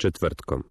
Četvrtkom.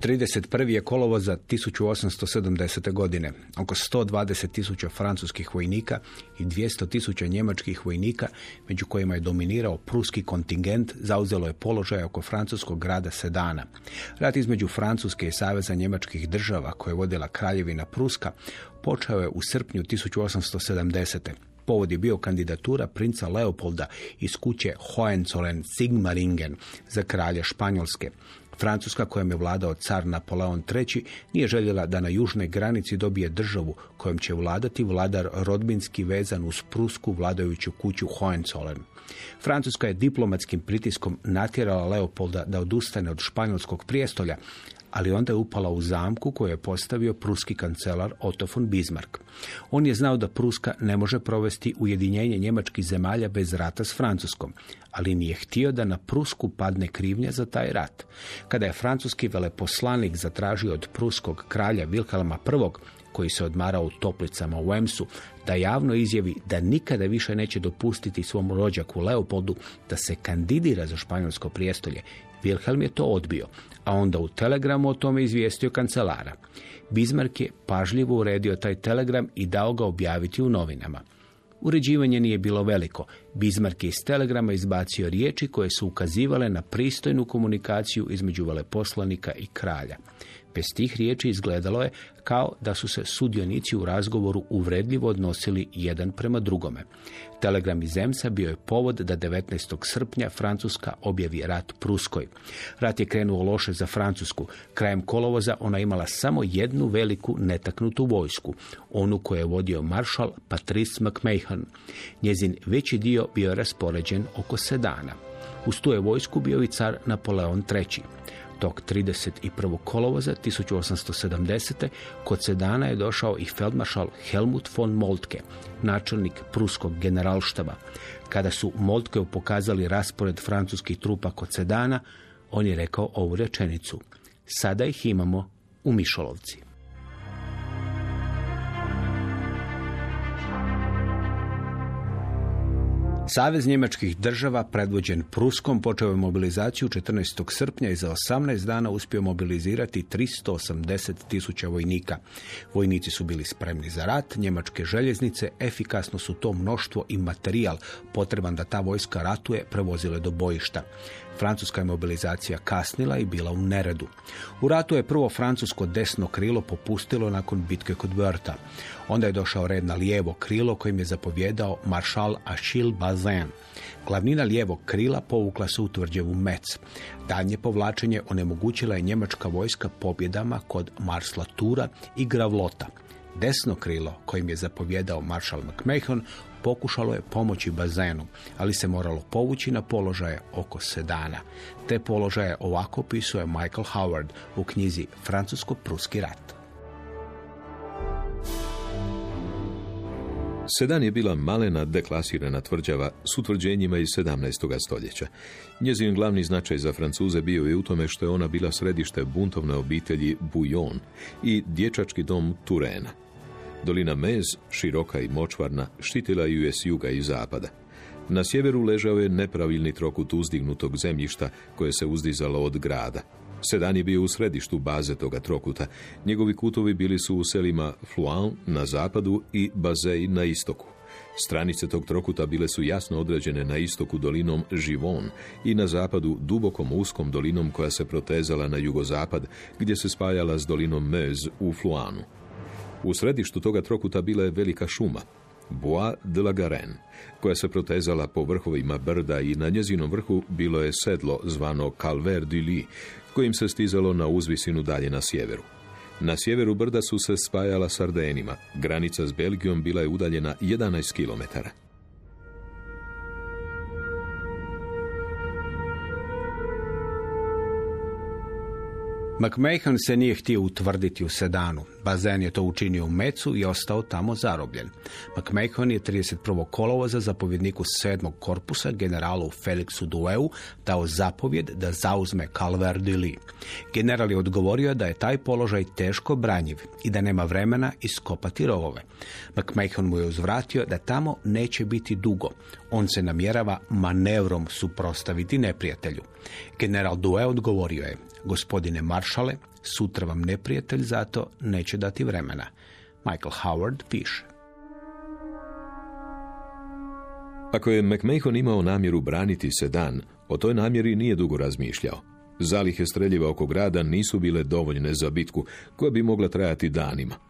Trideset prvi je kolovoza 1870. godine. Oko 120 tisuća francuskih vojnika i 200 tisuća njemačkih vojnika, među kojima je dominirao pruski kontingent, zauzelo je položaj oko francuskog grada Sedana. Rat između Francuske i Saveza njemačkih država, koje je vodila kraljevina Pruska, počeo je u srpnju 1870. Povod je bio kandidatura princa Leopolda iz kuće Hohenzollern-Sigmaringen za kralja Španjolske. Francuska, kojom je vladao car Napoleon III, nije željela da na južnoj granici dobije državu kojom će vladati vladar rodbinski vezan uz prusku vladajuću kuću Hohenzollern. Francuska je diplomatskim pritiskom natjerala Leopolda da odustane od španjolskog prijestolja, ali onda je upala u zamku koju je postavio pruski kancelar Otto von Bismarck. On je znao da Pruska ne može provesti ujedinjenje njemačkih zemalja bez rata s Francuskom, ali nije htio da na Prusku padne krivnja za taj rat. Kada je francuski veleposlanik zatražio od pruskog kralja Wilhelma I koji se odmarao u toplicama u Emsu, da javno izjavi da nikada više neće dopustiti svom rođaku Leopoldu da se kandidira za španjolsko prijestolje. Wilhelm je to odbio, a onda u telegramu o tome izvijestio kancelara. Bismarck je pažljivo uredio taj telegram i dao ga objaviti u novinama. Uređivanje nije bilo veliko. Bismarck je iz telegrama izbacio riječi koje su ukazivale na pristojnu komunikaciju između veleposlanika i kralja. Bez tih riječi izgledalo je kao da su se sudionici u razgovoru uvredljivo odnosili jedan prema drugome. Telegram iz Zemsa bio je povod da 19. srpnja Francuska objavi rat Pruskoj. Rat je krenuo loše za Francusku. Krajem kolovoza ona imala samo jednu veliku netaknutu vojsku, onu koju je vodio maršal Patrice McMahon. Njezin veći dio bio je raspoređen oko Sedana. Uz tu je vojsku bio i car Napoleon III. Tog 31. kolovoza 1870. kod Sedana je došao i feldmaršal Helmut von Moltke, načelnik pruskog generalštaba. Kada su Moltkeu pokazali raspored francuskih trupa kod Sedana, on je rekao ovu rečenicu. Sada ih imamo u Mišolovci. Savez njemačkih država, predvođen Pruskom, počeo je mobilizaciju 14. srpnja i za 18 dana uspio mobilizirati 380 tisuća vojnika. Vojnici su bili spremni za rat, njemačke željeznice efikasno su to mnoštvo i materijal potreban da ta vojska ratuje prevozile do bojišta. Francuska je mobilizacija kasnila i bila u neredu. U ratu je prvo francusko desno krilo popustilo nakon bitke kod Wörta. Onda je došao red na lijevo krilo kojim je zapovjedao maršal Achille Bazin. Glavnina lijevog krila povukla se u tvrđevu Metz. Daljnje povlačenje onemogućila je njemačka vojska pobjedama kod Marslatura i Gravlota. Desno krilo kojim je zapovjedao maršal McMahon pokušalo je pomoći bazenu, ali se moralo povući na položaje oko Sedana. Te položaje ovako opisuje Michael Howard u knjizi Francusko-pruski rat. Sedan je bila malena deklasirana tvrđava s utvrđenjima iz 17. stoljeća. Njezin glavni značaj za Francuze bio je u tome što je ona bila središte buntovne obitelji Bouillon i dječački dom Turena. Dolina Mez, široka i močvarna, štitila ju je s juga i zapada. Na sjeveru ležao je nepravilni trokut uzdignutog zemljišta koje se uzdizalo od grada. Sedan je bio u središtu baze toga trokuta. Njegovi kutovi bili su u selima Flouan na zapadu i Bazej na istoku. Stranice tog trokuta bile su jasno određene na istoku dolinom Živon i na zapadu dubokom uskom dolinom koja se protezala na jugozapad gdje se spajala s dolinom Mez u Fluanu. U središtu toga trokuta bila je velika šuma, Bois de la Garenne, koja se protezala po vrhovima brda i na njezinom vrhu bilo je sedlo zvano Calver du Lis, kojim se stizalo na uzvisinu dalje na sjeveru. Na sjeveru brda su se spajala s Ardenima. Granica s Belgijom bila je udaljena 11 kilometara. McMahon se nije htio utvrditi u sedanu. Bazen je to učinio u Mecu i ostao tamo zarobljen. McMahon je 31. kolovoza zapovjedniku 7. korpusa generalu Felixu Dueu dao zapovjed da zauzme Calver de Lis. General je odgovorio da je taj položaj teško branjiv i da nema vremena iskopati rovove. McMahon mu je uzvratio da tamo neće biti dugo. On se namjerava manevrom suprostaviti neprijatelju. General Due odgovorio je, gospodine maršale, sutra vam neprijatelj zato neće dati vremena. Michael Howard piše. Ako je McMahon imao namjeru braniti sedan, o toj namjeri nije dugo razmišljao. Zalihe streljiva oko grada nisu bile dovoljne za bitku koja bi mogla trajati danima.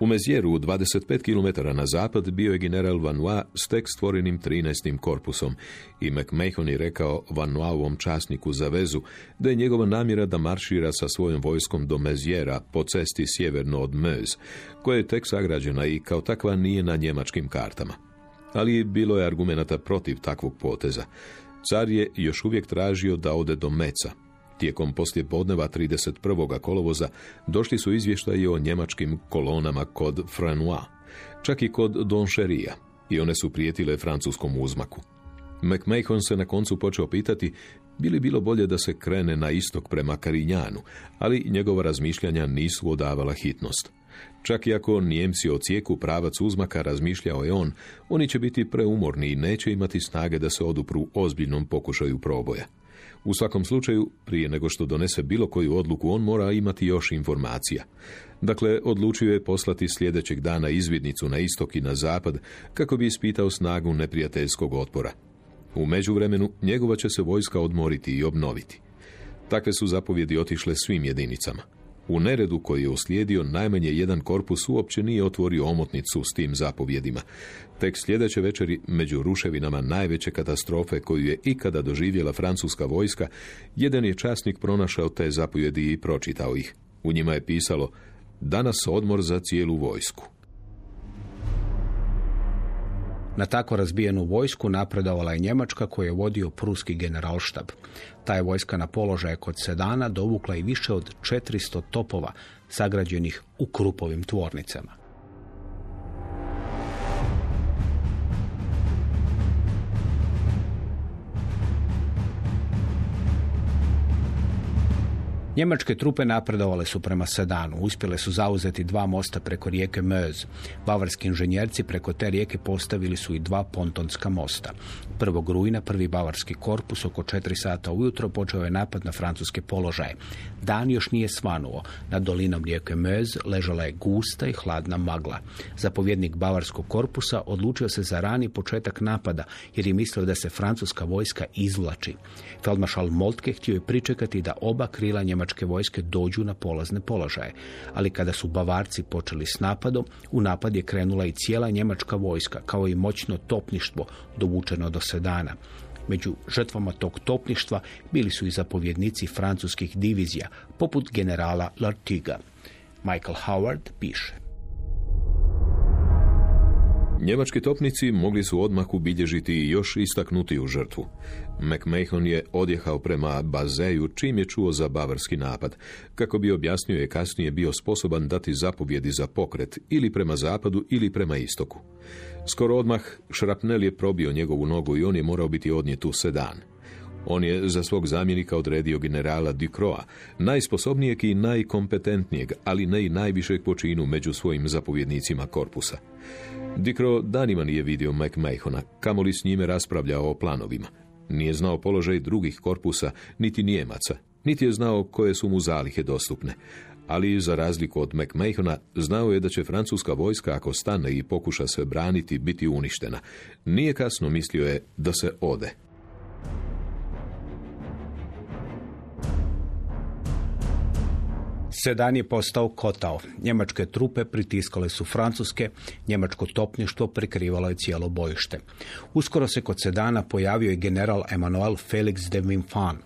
U Mezjeru, 25 km na zapad, bio je general Vanois s tek stvorenim 13. korpusom i McMahon je rekao Vanoisovom časniku za vezu da je njegova namjera da maršira sa svojom vojskom do Mezjera po cesti sjeverno od Meuse, koja je tek sagrađena i kao takva nije na njemačkim kartama. Ali bilo je argumenata protiv takvog poteza. Car je još uvijek tražio da ode do Meca, Tijekom poslijepodneva 31. kolovoza došli su izvještaji o njemačkim kolonama kod Franois, čak i kod Doncheria, i one su prijetile francuskom uzmaku. McMahon se na koncu počeo pitati bi li bilo bolje da se krene na istok prema Karinjanu, ali njegova razmišljanja nisu odavala hitnost. Čak i ako Nijemci ocijeku pravac uzmaka, razmišljao je on, oni će biti preumorni i neće imati snage da se odupru ozbiljnom pokušaju proboja. U svakom slučaju, prije nego što donese bilo koju odluku, on mora imati još informacija. Dakle, odlučio je poslati sljedećeg dana izvidnicu na istok i na zapad kako bi ispitao snagu neprijateljskog otpora. U međuvremenu njegova će se vojska odmoriti i obnoviti. Takve su zapovjedi otišle svim jedinicama. U neredu koji je uslijedio, najmanje jedan korpus uopće nije otvorio omotnicu s tim zapovjedima. Tek sljedeće večeri, među ruševinama najveće katastrofe koju je ikada doživjela francuska vojska, jedan je časnik pronašao te zapovjedi i pročitao ih. U njima je pisalo, danas odmor za cijelu vojsku. Na tako razbijenu vojsku napredovala je Njemačka koju je vodio pruski generalštab. Ta je vojska na položaje kod Sedana dovukla i više od 400 topova sagrađenih u krupovim tvornicama. Njemačke trupe napredovale su prema Sedanu. Uspjele su zauzeti dva mosta preko rijeke Meuse. Bavarski inženjerci preko te rijeke postavili su i dva pontonska mosta. 1. rujna prvi bavarski korpus oko 4 sata ujutro počeo je napad na francuske položaje. Dan još nije svanuo. Nad dolinom rijeke Meuse ležala je gusta i hladna magla. Zapovjednik bavarskog korpusa odlučio se za rani početak napada jer je mislio da se francuska vojska izvlači. Feldmaršal Moltke htio je pričekati da oba krila njemačke vojske dođu na polazne položaje. Ali kada su Bavarci počeli s napadom, u napad je krenula i cijela njemačka vojska, kao i moćno topništvo dovučeno do sedana. Među žrtvama tog topništva bili su i zapovjednici francuskih divizija, poput generala Lartiga. Michael Howard piše. Njemački topnici mogli su odmah ubilježiti još istaknutiju žrtvu. McMahon je odjehao prema Bazeju čim je čuo za bavarski napad. Kako bi objasnio je kasnije bio sposoban dati zapovjedi za pokret ili prema zapadu ili prema istoku. Skoro odmah šrapnel je probio njegovu nogu i on je morao biti odnijet u sedan. On je za svog zamjenika odredio generala Ducroa, najsposobnijeg i najkompetentnijeg, ali ne i najvišeg počinu među svojim zapovjednicima korpusa. Dikro danima nije vidio McMahona, kamoli s njime raspravljao o planovima. Nije znao položaj drugih korpusa, niti Nijemaca, Niti je znao koje su mu zalihe dostupne, ali za razliku od McMahona znao je da će francuska vojska ako stane i pokuša se braniti biti uništena. Nije kasno mislio je da se ode. Sedan je postao kotao. Njemačke trupe pritiskale su francuske, njemačko topništvo prikrivalo je cijelo bojište. Uskoro se kod Sedana pojavio i general Emmanuel Felix de Wimphan.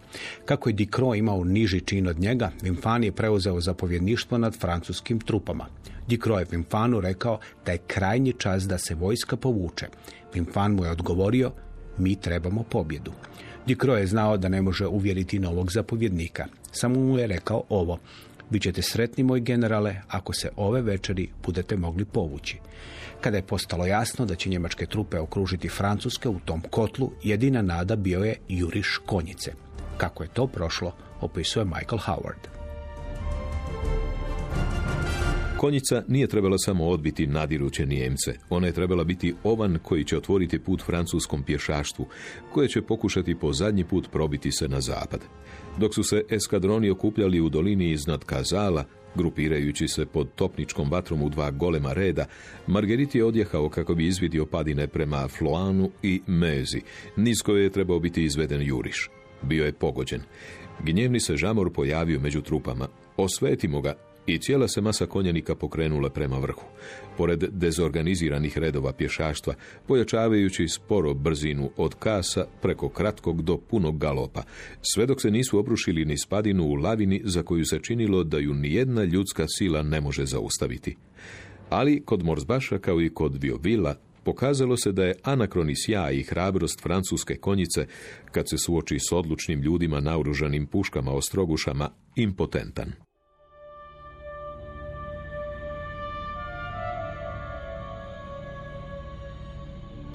Kako je Dicro imao niži čin od njega, Wimphan je preuzeo zapovjedništvo nad francuskim trupama. Dicro je Wimphanu rekao da je krajnji čas da se vojska povuče. Wimphan mu je odgovorio, mi trebamo pobjedu. Dicro je znao da ne može uvjeriti novog zapovjednika. Samo mu je rekao ovo. Bićete sretni, moj generale, ako se ove večeri budete mogli povući. Kada je postalo jasno da će njemačke trupe okružiti Francuske u tom kotlu, jedina nada bio je juriš konjice. Kako je to prošlo, opisuje Michael Howard. Konjica nije trebala samo odbiti nadiruće Nijemce. Ona je trebala biti ovan koji će otvoriti put francuskom pješaštvu, koje će pokušati po zadnji put probiti se na zapad. Dok su se eskadroni okupljali u dolini iznad Kazala, grupirajući se pod topničkom vatrom u dva golema reda, Margerit je odjehao kako bi izvidio padine prema Floanu i Mezi, niz koje je trebao biti izveden juriš. Bio je pogođen. Gnjevni se žamor pojavio među trupama. Osvetimo ga i cijela se masa konjanika pokrenula prema vrhu. Pored dezorganiziranih redova pješaštva, pojačavajući sporo brzinu od kasa preko kratkog do punog galopa, sve dok se nisu obrušili ni spadinu u lavini za koju se činilo da ju nijedna ljudska sila ne može zaustaviti. Ali kod Morzbaša kao i kod Viovila pokazalo se da je anakroni sjaj i hrabrost francuske konjice, kad se suoči s odlučnim ljudima naoružanim puškama ostrogušama, impotentan.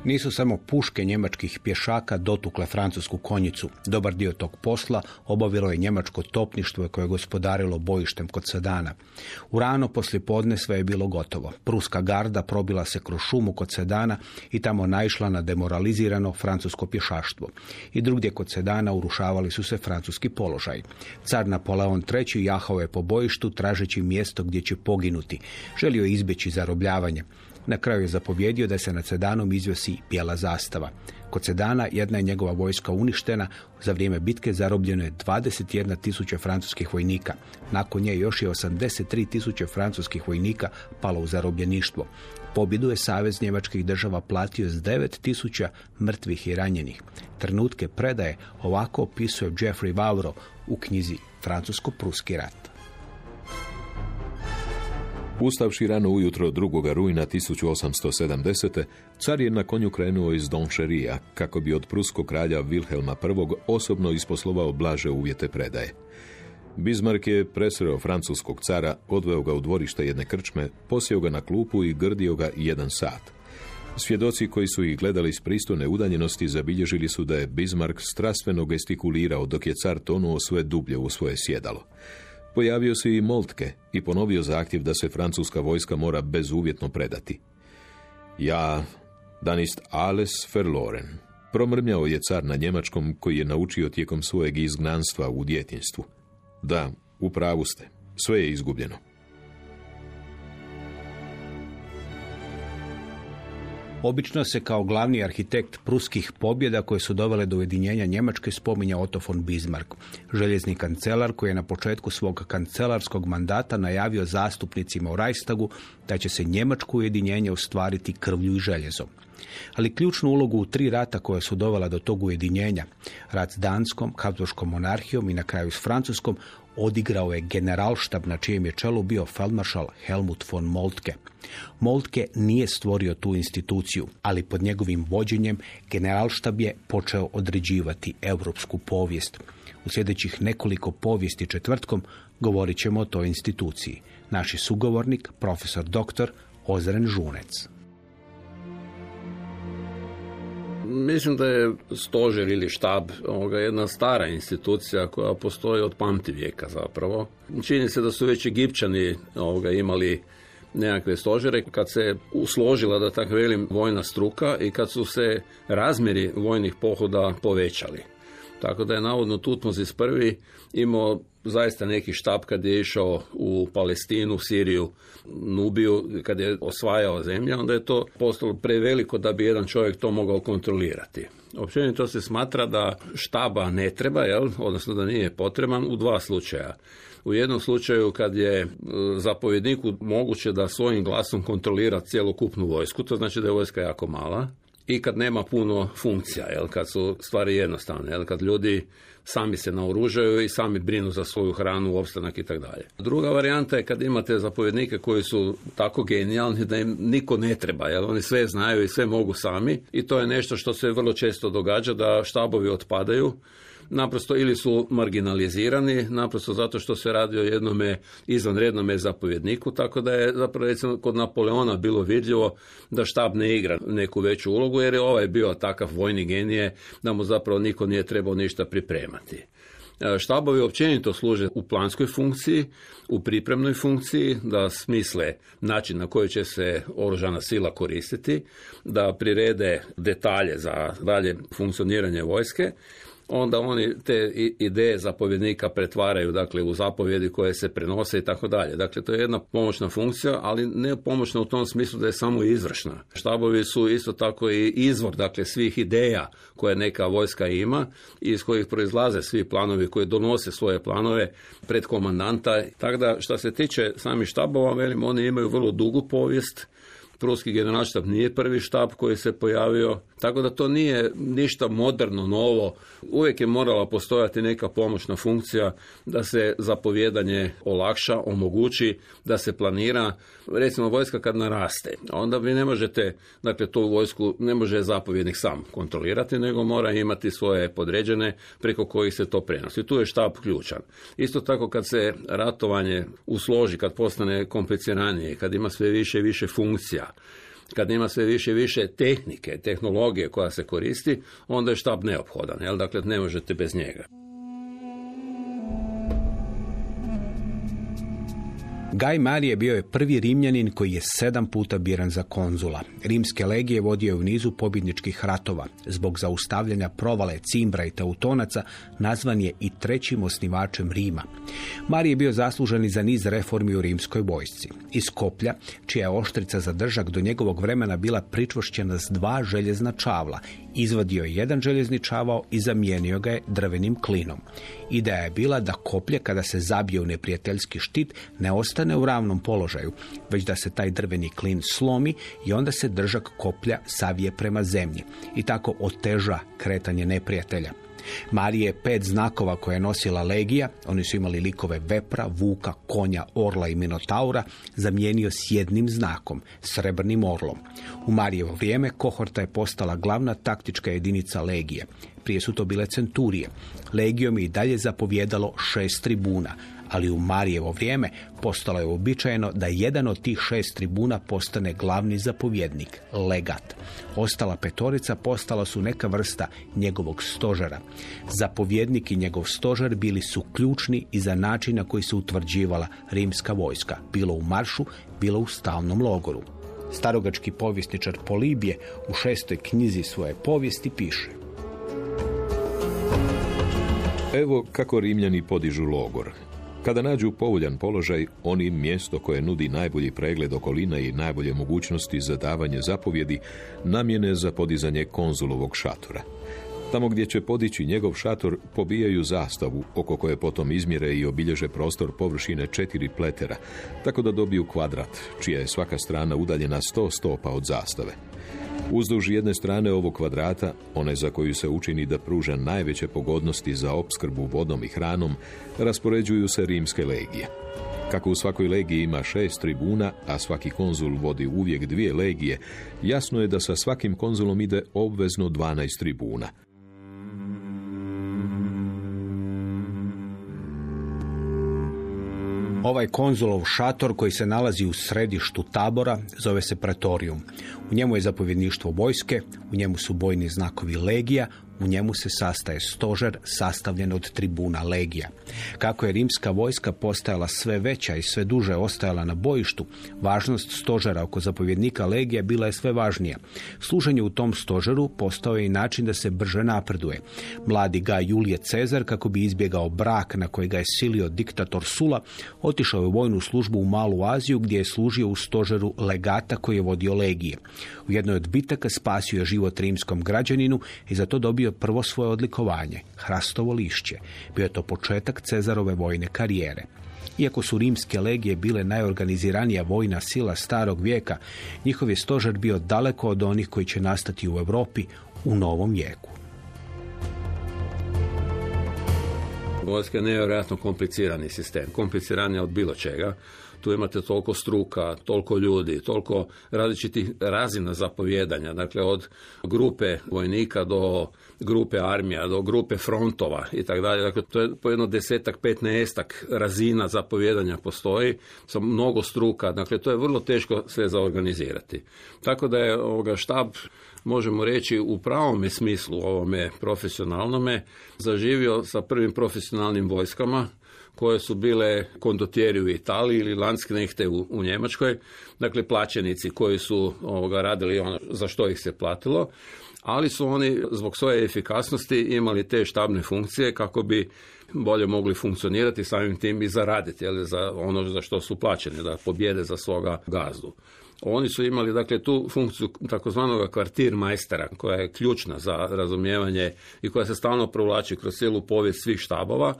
Nisu samo puške njemačkih pješaka dotukle francusku konjicu. Dobar dio tog posla obavilo je njemačko topništvo koje je gospodarilo bojištem kod Sedana. U rano poslije podne sve je bilo gotovo. Pruska garda probila se kroz šumu kod Sedana i tamo naišla na demoralizirano francusko pješaštvo. I drugdje kod Sedana urušavali su se francuski položaj. Car Napoleon III. jahao je po bojištu tražeći mjesto gdje će poginuti. Želio je izbjeći zarobljavanje. Na kraju je zapovjedio da se nad Sedanom izvesi bijela zastava. Kod Sedana jedna je njegova vojska uništena, za vrijeme bitke zarobljeno je 21 tisuća francuskih vojnika. Nakon nje još je 83 tisuće francuskih vojnika palo u zarobljeništvo. Pobjedu je Savez njemačkih država platio s 9 tisuća mrtvih i ranjenih. Trenutke predaje ovako opisuje Jeffrey Vavro u knjizi Francusko-Pruski rat. Ustavši rano ujutro 2. rujna 1870. car je na konju krenuo iz Donšerija kako bi od pruskog kralja Wilhelma I. osobno isposlovao blaže uvjete predaje. Bismarck je presreo francuskog cara, odveo ga u dvorište jedne krčme, posjeo ga na klupu i grdio ga jedan sat. Svjedoci koji su ih gledali s pristojne udaljenosti zabilježili su da je Bismarck strastveno gestikulirao dok je car tonuo sve dublje u svoje sjedalo. Pojavio se i Moltke i ponovio zahtjev da se francuska vojska mora bezuvjetno predati. Ja, danist alles verloren. Promrmljao je car na njemačkom koji je naučio tijekom svojeg izgnanstva u djetinstvu. Da, u pravu ste. Sve je izgubljeno. Obično se kao glavni arhitekt pruskih pobjeda koje su dovele do ujedinjenja Njemačke spominja Otto von Bismarck, željezni kancelar koji je na početku svog kancelarskog mandata najavio zastupnicima u Reichstagu da će se Njemačko ujedinjenje ostvariti krvlju i željezom. Ali ključnu ulogu u tri rata koja su dovela do tog ujedinjenja, rat s Danskom, Habsburgskom monarhijom i na kraju s Francuskom, odigrao je generalštab na čijem je čelu bio feldmaršal Helmut von Moltke. Moltke nije stvorio tu instituciju, ali pod njegovim vođenjem generalštab je počeo određivati europsku povijest. U sljedećih nekoliko povijesti četvrtkom govorit ćemo o toj instituciji. Naši sugovornik, profesor doktor Ozren Žunec. Mislim da je stožer ili štab ovoga, jedna stara institucija koja postoji od pamti vijeka zapravo. Čini se da su već Egipćani ovoga, imali nekakve stožere kad se usložila da tako velim vojna struka i kad su se razmjeri vojnih pohoda povećali. Tako da je navodno Tutmozis prvi imao zaista neki štab kad je išao u Palestinu, Siriju, Nubiju, kad je osvajao zemlje, onda je to postalo preveliko da bi jedan čovjek to mogao kontrolirati. Općenito se smatra da štaba ne treba, jel? odnosno da nije potreban u dva slučaja. U jednom slučaju kad je e, zapovjedniku moguće da svojim glasom kontrolira cjelokupnu vojsku, to znači da je vojska jako mala, i kad nema puno funkcija, jel, kad su stvari jednostavne, jel, kad ljudi sami se naoružaju i sami brinu za svoju hranu, opstanak i tako dalje. Druga varijanta je kad imate zapovjednike koji su tako genijalni da im niko ne treba, jer oni sve znaju i sve mogu sami i to je nešto što se vrlo često događa da štabovi otpadaju naprosto ili su marginalizirani, naprosto zato što se radi o jednome izvanrednome zapovjedniku, tako da je zapravo recimo kod Napoleona bilo vidljivo da štab ne igra neku veću ulogu, jer je ovaj bio takav vojni genije da mu zapravo niko nije trebao ništa pripremati. E, štabovi općenito služe u planskoj funkciji, u pripremnoj funkciji, da smisle način na koji će se oružana sila koristiti, da prirede detalje za dalje funkcioniranje vojske onda oni te ideje zapovjednika pretvaraju dakle u zapovjedi koje se prenose i tako dalje. Dakle, to je jedna pomoćna funkcija, ali ne pomoćna u tom smislu da je samo izvršna. Štabovi su isto tako i izvor dakle svih ideja koje neka vojska ima i iz kojih proizlaze svi planovi koji donose svoje planove pred komandanta. Tako da što se tiče samih štabova, velim, oni imaju vrlo dugu povijest pruski generalštab nije prvi štab koji se pojavio, tako da to nije ništa moderno, novo. Uvijek je morala postojati neka pomoćna funkcija da se zapovjedanje olakša, omogući, da se planira. Recimo vojska kad naraste, onda vi ne možete, dakle tu vojsku ne može zapovjednik sam kontrolirati, nego mora imati svoje podređene preko kojih se to prenosi. Tu je štab ključan. Isto tako kad se ratovanje usloži, kad postane kompliciranije, kad ima sve više i više funkcija, kad ima sve više i više tehnike, tehnologije koja se koristi, onda je štab neophodan, jel? dakle ne možete bez njega. Gaj Marije bio je prvi Rimljanin koji je sedam puta biran za konzula. Rimske legije vodio je u nizu pobjedničkih ratova. Zbog zaustavljanja provale Cimbra i Teutonaca nazvan je i trećim osnivačem Rima. Marije je bio zaslužen i za niz reformi u rimskoj vojsci. Iz Koplja, čija je oštrica za držak do njegovog vremena bila pričvršćena s dva željezna čavla, izvadio je jedan željezni čavao i zamijenio ga je drvenim klinom. Ideja je bila da koplje kada se zabije u neprijateljski štit ne ostane u ravnom položaju, već da se taj drveni klin slomi i onda se držak koplja savije prema zemlji i tako oteža kretanje neprijatelja. Marije pet znakova koje je nosila legija, oni su imali likove vepra, vuka, konja, orla i minotaura, zamijenio s jednim znakom, srebrnim orlom. U Marijevo vrijeme kohorta je postala glavna taktička jedinica legije. Prije su to bile centurije. Legijom je i dalje zapovjedalo šest tribuna, ali u Marijevo vrijeme postalo je uobičajeno da jedan od tih šest tribuna postane glavni zapovjednik, legat. Ostala petorica postala su neka vrsta njegovog stožera. Zapovjednik i njegov stožer bili su ključni i za način na koji se utvrđivala rimska vojska, bilo u maršu, bilo u stalnom logoru. Starogački povjesničar Polibije u šestoj knjizi svoje povijesti piše Evo kako Rimljani podižu logor. Kada nađu povoljan položaj, oni mjesto koje nudi najbolji pregled okolina i najbolje mogućnosti za davanje zapovjedi namjene za podizanje konzulovog šatora. Tamo gdje će podići njegov šator, pobijaju zastavu, oko koje potom izmjere i obilježe prostor površine četiri pletera, tako da dobiju kvadrat, čija je svaka strana udaljena sto stopa od zastave. Uzduž jedne strane ovog kvadrata, one za koju se učini da pruža najveće pogodnosti za opskrbu vodom i hranom, raspoređuju se rimske legije. Kako u svakoj legiji ima šest tribuna, a svaki konzul vodi uvijek dvije legije, jasno je da sa svakim konzulom ide obvezno 12 tribuna. Ovaj konzulov šator koji se nalazi u središtu tabora zove se Pretorium. U njemu je zapovjedništvo vojske, u njemu su bojni znakovi legija, U njemu se sastaje stožer sastavljen od tribuna legija. Kako je rimska vojska postajala sve veća i sve duže ostajala na bojištu, važnost stožera oko zapovjednika legija bila je sve važnija. Služenje u tom stožeru postao je i način da se brže napreduje. Mladi ga Julije Cezar, kako bi izbjegao brak na koji ga je silio diktator Sula, otišao je u vojnu službu u Malu Aziju gdje je služio u stožeru legata koji je vodio legije. U jednoj od bitaka spasio je život rimskom građaninu i za to dobio prvo svoje odlikovanje, hrastovo lišće. Bio je to početak Cezarove vojne karijere. Iako su rimske legije bile najorganiziranija vojna sila starog vijeka, njihov je stožer bio daleko od onih koji će nastati u Europi u novom vijeku. Vojska je nevjerojatno komplicirani sistem, kompliciranija od bilo čega. Tu imate toliko struka, toliko ljudi, toliko različitih razina zapovjedanja, dakle od grupe vojnika do grupe armija, do grupe frontova i tako dalje. Dakle, to je po jedno desetak, petnaestak razina zapovjedanja postoji sa mnogo struka. Dakle, to je vrlo teško sve zaorganizirati. Tako da je ovoga štab možemo reći u pravome smislu ovome profesionalnome zaživio sa prvim profesionalnim vojskama koje su bile kondotjeri u Italiji ili landsknehte u, u Njemačkoj, dakle plaćenici koji su ovoga, radili ono za što ih se platilo, ali su oni zbog svoje efikasnosti imali te štabne funkcije kako bi bolje mogli funkcionirati samim tim i zaraditi jel, za ono za što su plaćeni, da pobjede za svoga gazdu. Oni su imali dakle tu funkciju takozvanog kvartir majstera koja je ključna za razumijevanje i koja se stalno provlači kroz cijelu povijest svih štabova.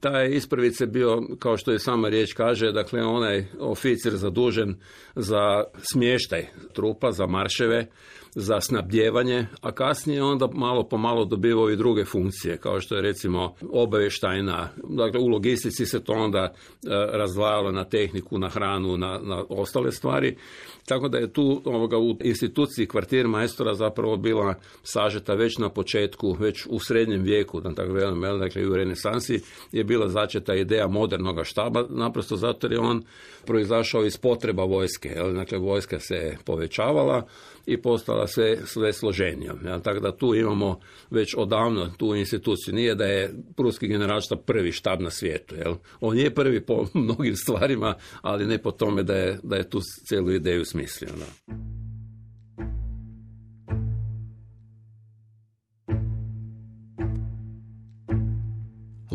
Taj ispravice bio, kao što je sama riječ kaže, dakle onaj oficir zadužen za smještaj trupa, za marševe, za snabdjevanje, a kasnije onda malo po malo dobivao i druge funkcije, kao što je recimo obavještajna, dakle u logistici se to onda e, razdvajalo na tehniku, na hranu, na, na ostale stvari. Tako da je tu ovoga, u instituciji kvartir majstora zapravo bila sažeta već na početku, već u srednjem vijeku, da tako velim, dakle i u renesansi je bila začeta ideja modernog štaba, naprosto zato jer je on proizašao iz potreba vojske. Jel? Dakle, vojska se povećavala i postala sve, sve složenija. Jel? Tako da tu imamo već odavno tu instituciju. Nije da je pruski generalštab prvi štab na svijetu. Jel? On je prvi po mnogim stvarima, ali ne po tome da je, da je tu cijelu ideju smislio. Da.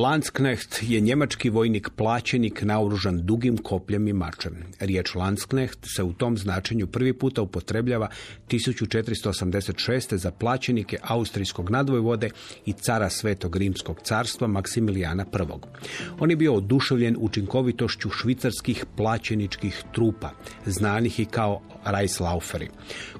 Landsknecht je njemački vojnik plaćenik naoružan dugim kopljem i mačem. Riječ Landsknecht se u tom značenju prvi puta upotrebljava 1486. za plaćenike austrijskog nadvojvode i cara Svetog Rimskog carstva Maksimilijana I. On je bio oduševljen učinkovitošću švicarskih plaćeničkih trupa, znanih i kao Reislauferi,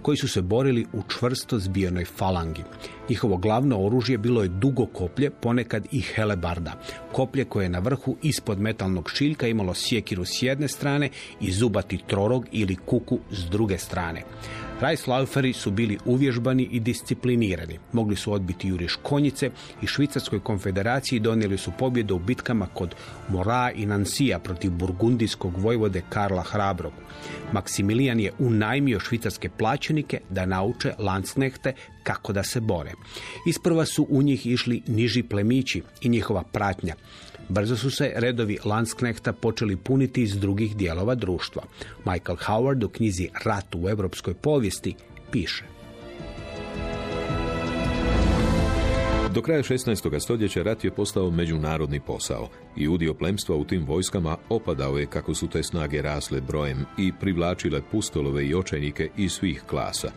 koji su se borili u čvrsto zbijenoj falangi. Njihovo glavno oružje bilo je dugo koplje, ponekad i helebarda. Koplje koje je na vrhu ispod metalnog šiljka imalo sjekiru s jedne strane i zubati trorog ili kuku s druge strane. Reislauferi su bili uvježbani i disciplinirani. Mogli su odbiti juriš konjice i Švicarskoj konfederaciji donijeli su pobjede u bitkama kod Mora i Nansija protiv burgundijskog vojvode Karla Hrabrog. Maksimilijan je unajmio švicarske plaćenike da nauče Landsknehte kako da se bore. Isprva su u njih išli niži plemići i njihova pratnja. Brzo su se redovi Landsknehta počeli puniti iz drugih dijelova društva. Michael Howard u knjizi Rat u europskoj povijesti piše. Do kraja 16. stoljeća rat je postao međunarodni posao i udio plemstva u tim vojskama opadao je kako su te snage rasle brojem i privlačile pustolove i očajnike iz svih klasa.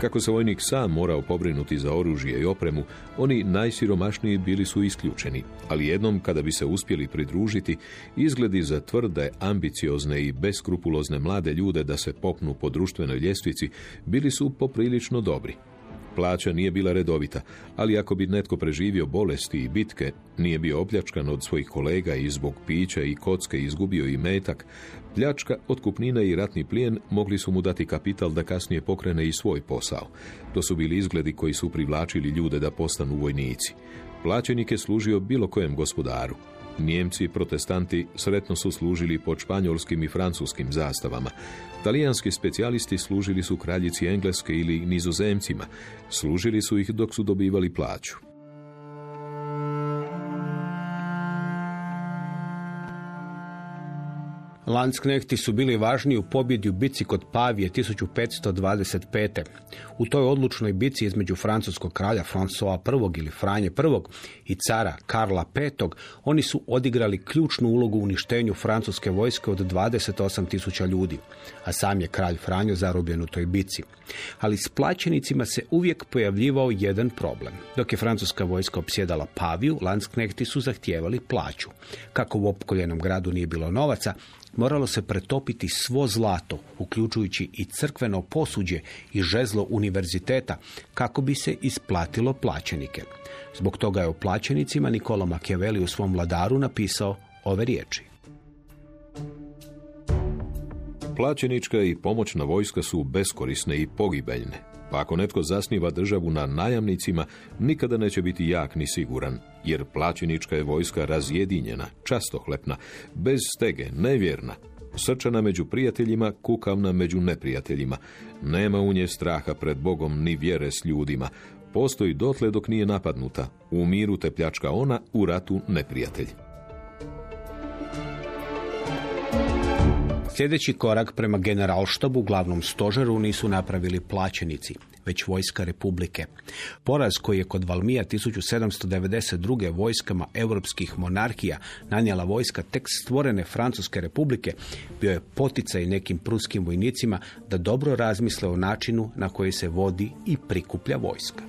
Kako se vojnik sam morao pobrinuti za oružje i opremu, oni najsiromašniji bili su isključeni, ali jednom kada bi se uspjeli pridružiti, izgledi za tvrde, ambiciozne i beskrupulozne mlade ljude da se popnu po društvenoj ljestvici, bili su poprilično dobri. Plaća nije bila redovita, ali ako bi netko preživio bolesti i bitke, nije bio opljačkan od svojih kolega i zbog pića i kocke izgubio i metak, pljačka, otkupnina i ratni plijen mogli su mu dati kapital da kasnije pokrene i svoj posao. To su bili izgledi koji su privlačili ljude da postanu vojnici. Plaćenik je služio bilo kojem gospodaru. Nijemci i protestanti sretno su služili pod španjolskim i francuskim zastavama. Talijanski specijalisti služili su kraljici Engleske ili nizozemcima. Služili su ih dok su dobivali plaću. Landsknehti su bili važni u pobjedi u bici kod Pavije 1525. U toj odlučnoj bici između francuskog kralja François I ili Franje I i cara Karla V oni su odigrali ključnu ulogu u uništenju francuske vojske od 28 tisuća ljudi, a sam je kralj Franjo zarobljen u toj bici. Ali s plaćenicima se uvijek pojavljivao jedan problem. Dok je francuska vojska opsjedala Paviju, Landsknehti su zahtijevali plaću. Kako u opkoljenom gradu nije bilo novaca, moralo se pretopiti svo zlato, uključujući i crkveno posuđe i žezlo univerziteta, kako bi se isplatilo plaćenike. Zbog toga je o plaćenicima Nikola Machiavelli u svom vladaru napisao ove riječi. Plaćenička i pomoćna vojska su beskorisne i pogibeljne. Pa ako netko zasniva državu na najamnicima, nikada neće biti jak ni siguran, jer plaćenička je vojska razjedinjena, častohlepna, bez stege, nevjerna, srčana među prijateljima, kukavna među neprijateljima. Nema u nje straha pred Bogom ni vjere s ljudima. Postoji dotle dok nije napadnuta. U miru te pljačka ona, u ratu neprijatelj. Sljedeći korak prema generalštabu, glavnom stožeru, nisu napravili plaćenici, već vojska republike. Poraz koji je kod Valmija 1792. vojskama europskih monarhija nanijela vojska tek stvorene Francuske republike, bio je poticaj nekim pruskim vojnicima da dobro razmisle o načinu na koji se vodi i prikuplja vojska.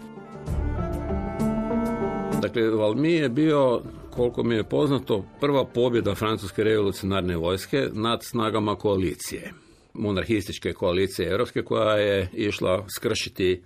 Dakle, Valmi je bio koliko mi je poznato, prva pobjeda francuske revolucionarne vojske nad snagama koalicije. Monarhističke koalicije europske koja je išla skršiti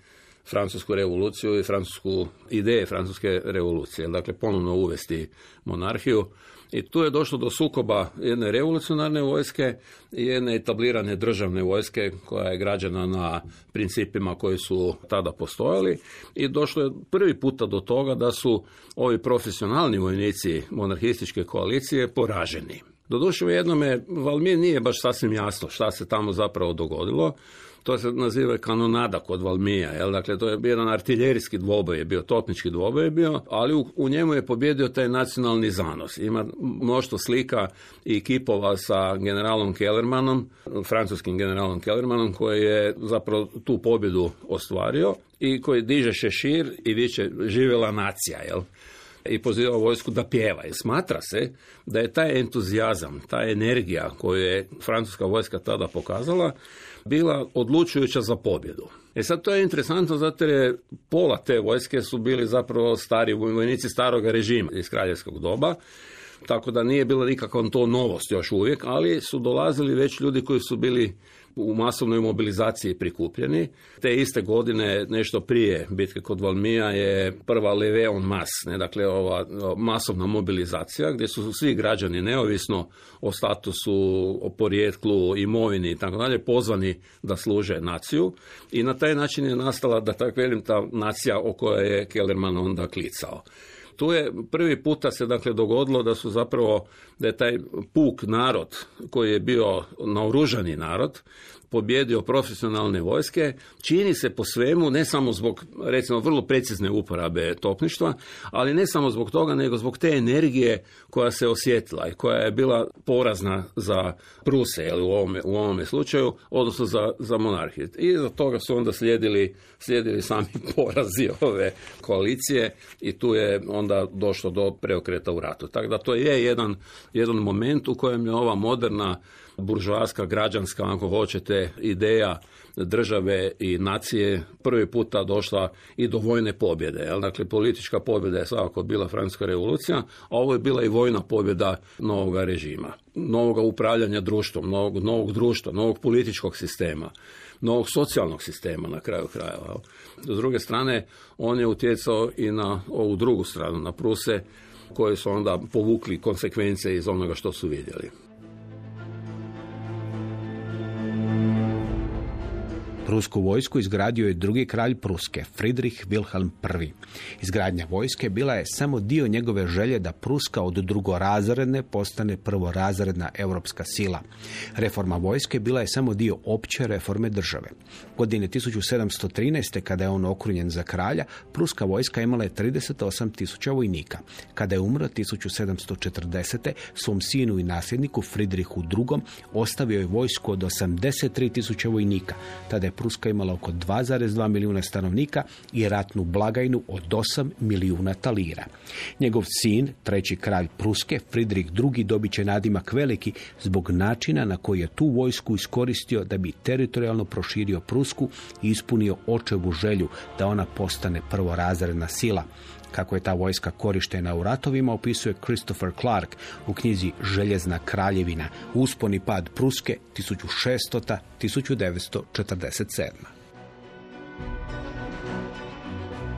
francusku revoluciju i francusku ideje francuske revolucije. Dakle, ponovno uvesti monarhiju i tu je došlo do sukoba jedne revolucionarne vojske i jedne etablirane državne vojske koja je građana na principima koji su tada postojali i došlo je prvi puta do toga da su ovi profesionalni vojnici monarhističke koalicije poraženi. Doduše u jednome Valmije nije baš sasvim jasno šta se tamo zapravo dogodilo to se naziva kanonada kod Valmija, jel? dakle to je bio jedan artiljerijski dvoboj, je bio topnički dvoboj je bio, ali u, u, njemu je pobjedio taj nacionalni zanos. Ima mnoštvo slika i kipova sa generalom Kellermanom, francuskim generalom Kellermanom koji je zapravo tu pobjedu ostvario i koji diže šešir i viče živjela nacija, jel? i poziva vojsku da pjeva. I smatra se da je taj entuzijazam, ta energija koju je francuska vojska tada pokazala, bila odlučujuća za pobjedu. E sad to je interesantno zato jer pola te vojske su bili zapravo stari vojnici staroga režima iz kraljevskog doba, tako da nije bila nikakva to novost još uvijek, ali su dolazili već ljudi koji su bili u masovnoj mobilizaciji prikupljeni. Te iste godine, nešto prije bitke kod Valmija, je prva Leveon Mas, ne, dakle ova masovna mobilizacija gdje su svi građani neovisno o statusu, o porijetlu, imovini i tako dalje pozvani da služe naciju i na taj način je nastala, da tako velim, ta nacija o kojoj je Kellerman onda klicao. Tu je prvi puta se dakle dogodilo da su zapravo, da je taj puk narod koji je bio naoružani narod, pobjedio profesionalne vojske, čini se po svemu, ne samo zbog recimo vrlo precizne uporabe topništva, ali ne samo zbog toga, nego zbog te energije koja se osjetila i koja je bila porazna za Pruse u ovome, u ovome slučaju, odnosno za, za monarhiju. I za toga su onda slijedili, slijedili sami porazi ove koalicije i tu je onda došlo do preokreta u ratu. Tako da to je jedan, jedan moment u kojem je ova moderna buržoaska, građanska, ako hoćete, ideja države i nacije prvi puta došla i do vojne pobjede. Jel? Dakle, politička pobjeda je svakako bila Francuska revolucija, a ovo je bila i vojna pobjeda novog režima, novog upravljanja društvom, novog, novog društva, novog političkog sistema novog socijalnog sistema na kraju krajeva. S druge strane, on je utjecao i na ovu drugu stranu, na Pruse, koje su onda povukli konsekvence iz onoga što su vidjeli. Prusku vojsku izgradio je drugi kralj Pruske, Friedrich Wilhelm I. Izgradnja vojske bila je samo dio njegove želje da Pruska od drugorazredne postane prvorazredna europska sila. Reforma vojske bila je samo dio opće reforme države. Godine 1713. kada je on okrunjen za kralja, Pruska vojska imala je 38 tisuća vojnika. Kada je umro 1740. svom sinu i nasljedniku Friedrichu II. ostavio je vojsku od 83 tisuća vojnika. Tada je Pruska imala oko 2,2 milijuna stanovnika i ratnu blagajnu od 8 milijuna talira. Njegov sin, treći kralj Pruske, Friedrich II. dobit će nadimak veliki zbog načina na koji je tu vojsku iskoristio da bi teritorijalno proširio Prusku i ispunio očevu želju da ona postane prvorazredna sila. Kako je ta vojska korištena u ratovima, opisuje Christopher Clark u knjizi Željezna kraljevina, usponi pad Pruske 1600-1947.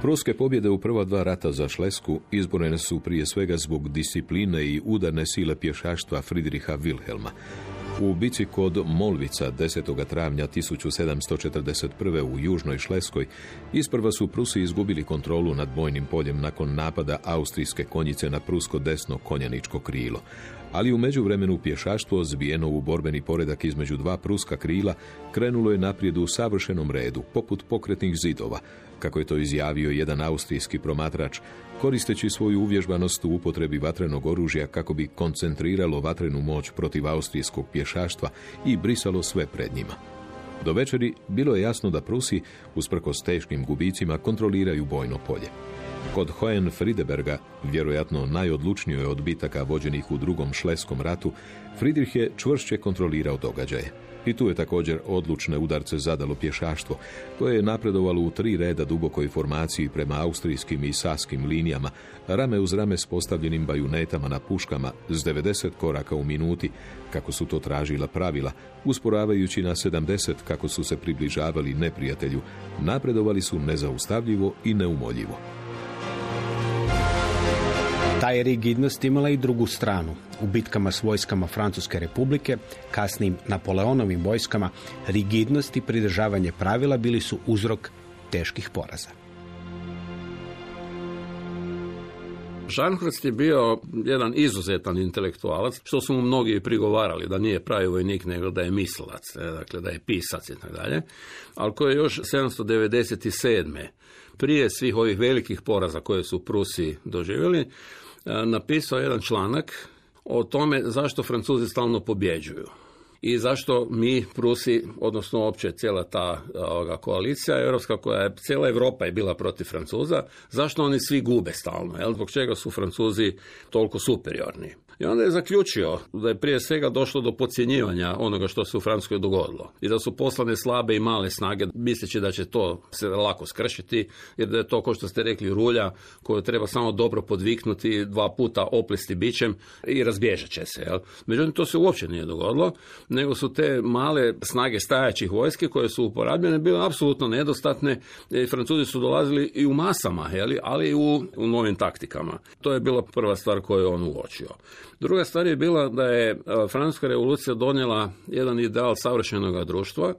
Pruske pobjede u prva dva rata za Šlesku izborene su prije svega zbog discipline i udarne sile pješaštva Friedricha Wilhelma. U bici kod Molvica 10. travnja 1741. u Južnoj Šleskoj isprva su Prusi izgubili kontrolu nad bojnim poljem nakon napada austrijske konjice na prusko desno konjaničko krilo. Ali u međuvremenu pješaštvo, zbijeno u borbeni poredak između dva pruska krila, krenulo je naprijed u savršenom redu, poput pokretnih zidova, kako je to izjavio jedan austrijski promatrač, koristeći svoju uvježbanost u upotrebi vatrenog oružja kako bi koncentriralo vatrenu moć protiv austrijskog pješaštva i brisalo sve pred njima. Do večeri bilo je jasno da Prusi, usprkos teškim gubicima, kontroliraju bojno polje. Kod Hohen Friedeberga, vjerojatno najodlučnijoj od bitaka vođenih u drugom šleskom ratu, Friedrich je čvršće kontrolirao događaje. I tu je također odlučne udarce zadalo pješaštvo, koje je napredovalo u tri reda dubokoj formaciji prema austrijskim i saskim linijama, rame uz rame s postavljenim bajunetama na puškama s 90 koraka u minuti, kako su to tražila pravila, usporavajući na 70 kako su se približavali neprijatelju, napredovali su nezaustavljivo i neumoljivo. Ta je rigidnost imala i drugu stranu. U bitkama s vojskama Francuske republike, kasnim Napoleonovim vojskama, rigidnost i pridržavanje pravila bili su uzrok teških poraza. Žanhurst je bio jedan izuzetan intelektualac, što su mu mnogi prigovarali, da nije pravi vojnik, nego da je mislilac, dakle da je pisac i tako dalje, ali koji je još 797. prije svih ovih velikih poraza koje su Prusi doživjeli, napisao jedan članak o tome zašto Francuzi stalno pobjeđuju i zašto mi, Prusi, odnosno uopće cijela ta ovoga, koalicija europska, koja je, cijela Europa je bila protiv Francuza, zašto oni svi gube stalno, jel? zbog čega su Francuzi toliko superiorni. I onda je zaključio da je prije svega došlo do podcjenjivanja onoga što se u Francuskoj dogodilo. I da su poslane slabe i male snage, misleći da će to se lako skršiti, jer da je to, kao što ste rekli, rulja koju treba samo dobro podviknuti, dva puta oplesti bićem i razbježat će se. Jel? Međutim, to se uopće nije dogodilo, nego su te male snage stajaćih vojske koje su uporabljene bile apsolutno nedostatne i Francuzi su dolazili i u masama, jeli, ali i u, u novim taktikama. To je bila prva stvar koju je on uočio. Druga stvar je bila da je e, Francuska revolucija donijela jedan ideal savršenog društva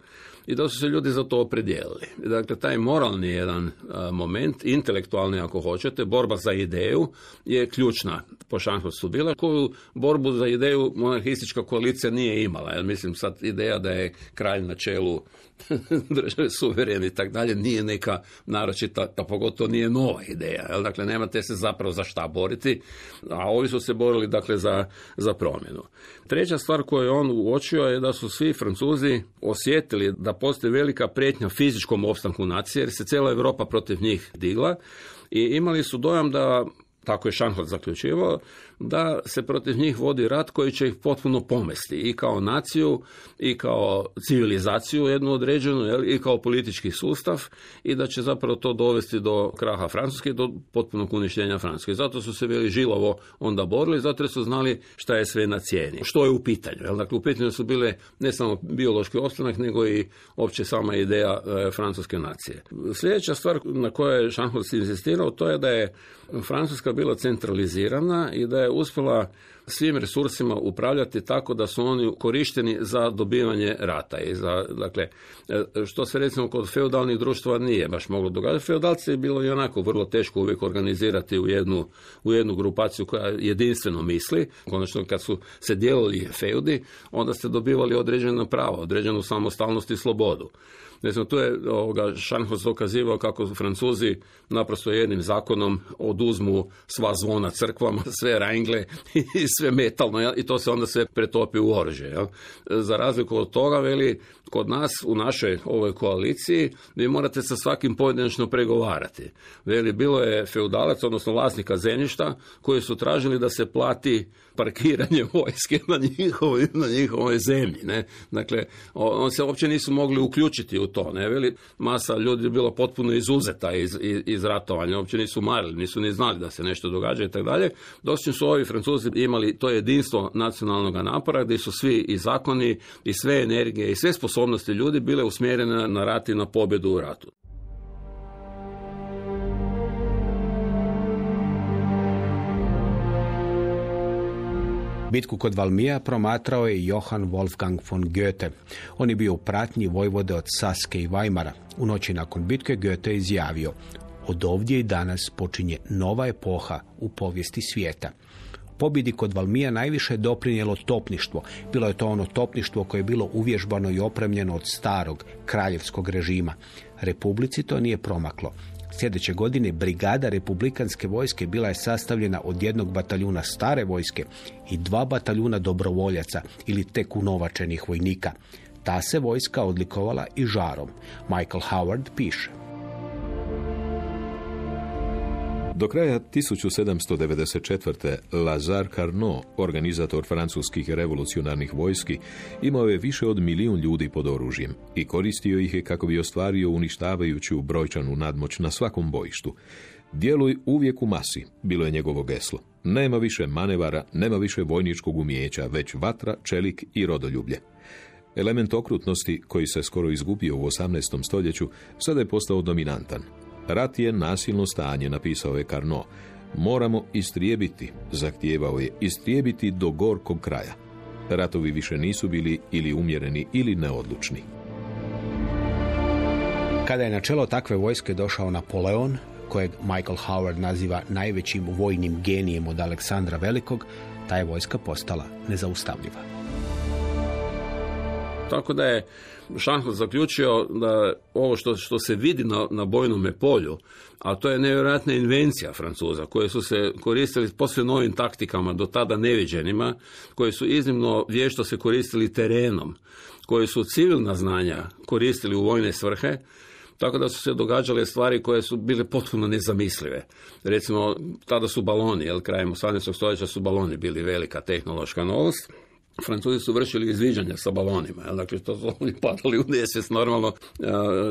i da su se ljudi za to opredijelili. Dakle, taj moralni jedan e, moment, intelektualni ako hoćete, borba za ideju je ključna po su bila, koju borbu za ideju monarhistička koalicija nije imala. Ja mislim sad ideja da je kralj na čelu države suveren i tak dalje, nije neka naročita, a pogotovo nije nova ideja. Dakle, nemate se zapravo za šta boriti, a ovi su se borili dakle, za, za promjenu. Treća stvar koju je on uočio je da su svi Francuzi osjetili da postoji velika prijetnja fizičkom opstanku nacije, jer se cijela Europa protiv njih digla. I imali su dojam da tako je Šanhot zaključivao, da se protiv njih vodi rat koji će ih potpuno pomesti i kao naciju i kao civilizaciju jednu određenu i kao politički sustav i da će zapravo to dovesti do kraha Francuske do potpunog uništenja Francuske. Zato su se bili žilovo onda borili, zato su znali šta je sve na cijeni. Što je u pitanju? Jel? Dakle, u pitanju su bile ne samo biološki opstanak, nego i opće sama ideja e, francuske nacije. Sljedeća stvar na kojoj je Šanhus insistirao, to je da je Francuska bila centralizirana i da je It was for uspela svim resursima upravljati tako da su oni korišteni za dobivanje rata. I za, dakle, e, što se recimo kod feudalnih društva nije baš moglo događati. Feudalci je bilo i onako vrlo teško uvijek organizirati u jednu, u jednu grupaciju koja jedinstveno misli. Konačno kad su se dijelili feudi, onda ste dobivali određena prava, određenu samostalnost i slobodu. Recimo, tu je ovoga, Šanhos dokazivao kako Francuzi naprosto jednim zakonom oduzmu sva zvona crkvama, sve rangle i sve metalno i to se onda sve pretopi u oružje. Jel? Za razliku od toga, veli, kod nas u našoj ovoj koaliciji vi morate sa svakim pojedinačno pregovarati. Veli, bilo je feudalac, odnosno vlasnika zemljišta, koji su tražili da se plati parkiranje vojske na njihovoj, na njihovoj zemlji. Ne? Dakle, on se uopće nisu mogli uključiti u to. Ne? Veli, masa ljudi je bila potpuno izuzeta iz, iz, iz ratovanja, uopće nisu marili, nisu ni znali da se nešto događa i tako dalje. Dosim su ovi Francuzi imali to jedinstvo nacionalnog napora gdje su svi i zakoni i sve energije i sve sposobnosti ljudi bile usmjerene na rat i na pobjedu u ratu. Bitku kod Valmija promatrao je Johann Wolfgang von Goethe. On je bio u pratnji vojvode od Saske i Weimara. U noći nakon bitke Goethe je izjavio od ovdje i danas počinje nova epoha u povijesti svijeta. Pobjedi kod Valmija najviše je doprinijelo topništvo. Bilo je to ono topništvo koje je bilo uvježbano i opremljeno od starog kraljevskog režima. Republici to nije promaklo. Sljedeće godine brigada republikanske vojske bila je sastavljena od jednog bataljuna stare vojske i dva bataljuna dobrovoljaca ili tek unovačenih vojnika. Ta se vojska odlikovala i žarom. Michael Howard piše. Do kraja 1794. Lazar Carnot, organizator francuskih revolucionarnih vojski, imao je više od milijun ljudi pod oružjem i koristio ih je kako bi ostvario uništavajuću brojčanu nadmoć na svakom bojištu. Djeluj uvijek u masi, bilo je njegovo geslo. Nema više manevara, nema više vojničkog umijeća, već vatra, čelik i rodoljublje. Element okrutnosti, koji se skoro izgubio u 18. stoljeću, sada je postao dominantan. Rat je nasilno stanje, napisao je Carnot. Moramo istrijebiti, zahtijevao je, istrijebiti do gorkog kraja. Ratovi više nisu bili ili umjereni ili neodlučni. Kada je na čelo takve vojske došao Napoleon, kojeg Michael Howard naziva najvećim vojnim genijem od Aleksandra Velikog, ta je vojska postala nezaustavljiva. Tako da je Šanhos zaključio da ovo što, što se vidi na, na bojnome polju, a to je nevjerojatna invencija Francuza, koje su se koristili posve novim taktikama, do tada neviđenima, koje su iznimno vješto se koristili terenom, koje su civilna znanja koristili u vojne svrhe, tako da su se događale stvari koje su bile potpuno nezamislive. Recimo, tada su baloni, jel, krajem 18. stoljeća su baloni bili velika tehnološka novost. Francuzi su vršili izviđanja sa balonima, dakle to su oni padali u nesvijest normalno,